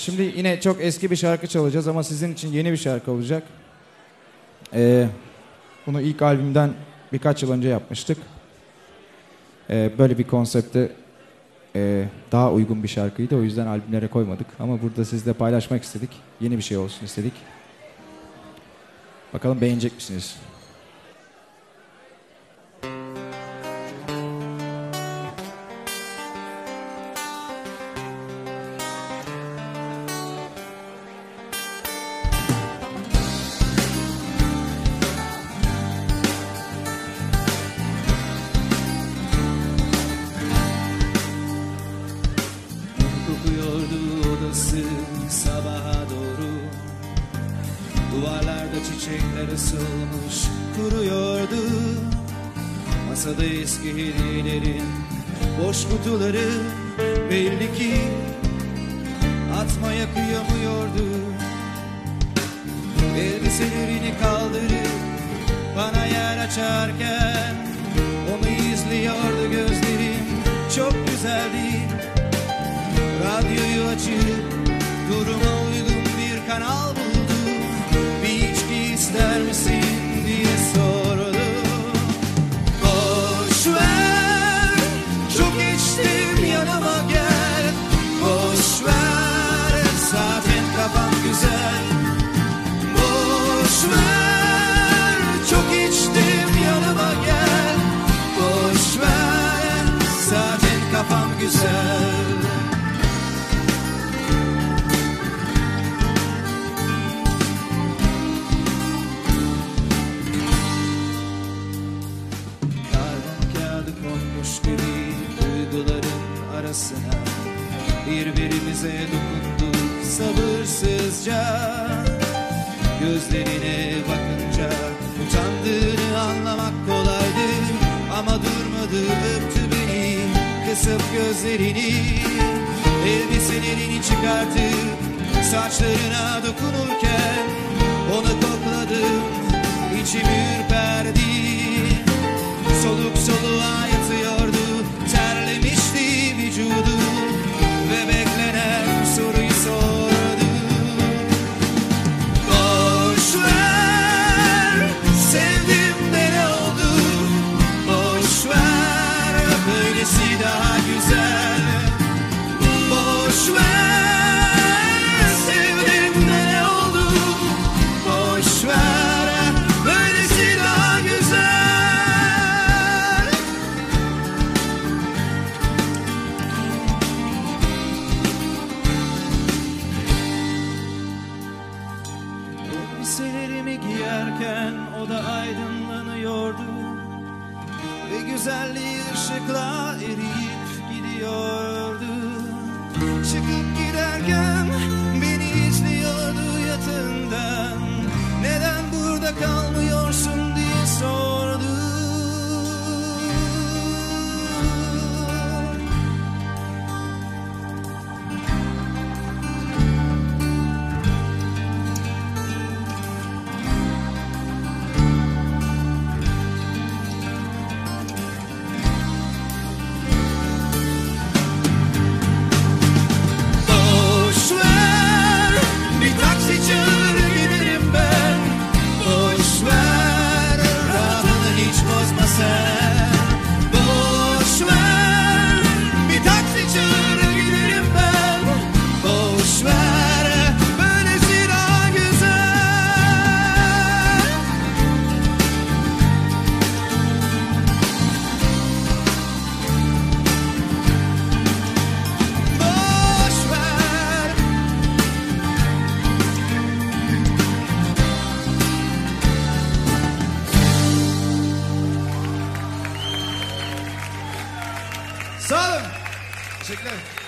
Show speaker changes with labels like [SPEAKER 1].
[SPEAKER 1] Şimdi yine çok eski bir şarkı çalacağız ama sizin için yeni bir şarkı olacak. Ee, bunu ilk albümden birkaç yıl önce yapmıştık. Ee, böyle bir konsepte e, daha uygun bir şarkıydı. O yüzden albümlere koymadık. Ama burada sizle paylaşmak istedik. Yeni bir şey olsun istedik. Bakalım beğenecek misiniz?
[SPEAKER 2] Odası sabaha doğru. Duvarlarda çiçekler ısılmış kuruyordu. Masada eski hediyelerin boş kutuları Belli ki atmaya kıyamıyordu. Elbiselerini kaldırıp bana yer açarken Birbirimize dokunduk sabırsızca. Gözlerine bakınca utandığını anlamak kolaydı. Ama durmadı öptü beni kısıp gözlerini. Elbiselerini çıkartıp saçlarına dokunurken Onu kokladım içim ürperdi. Soluk soluğa güzelliği ışıkla eriyip gidiyordu. Çıkıp giderken Sağ olun. Teşekkürler.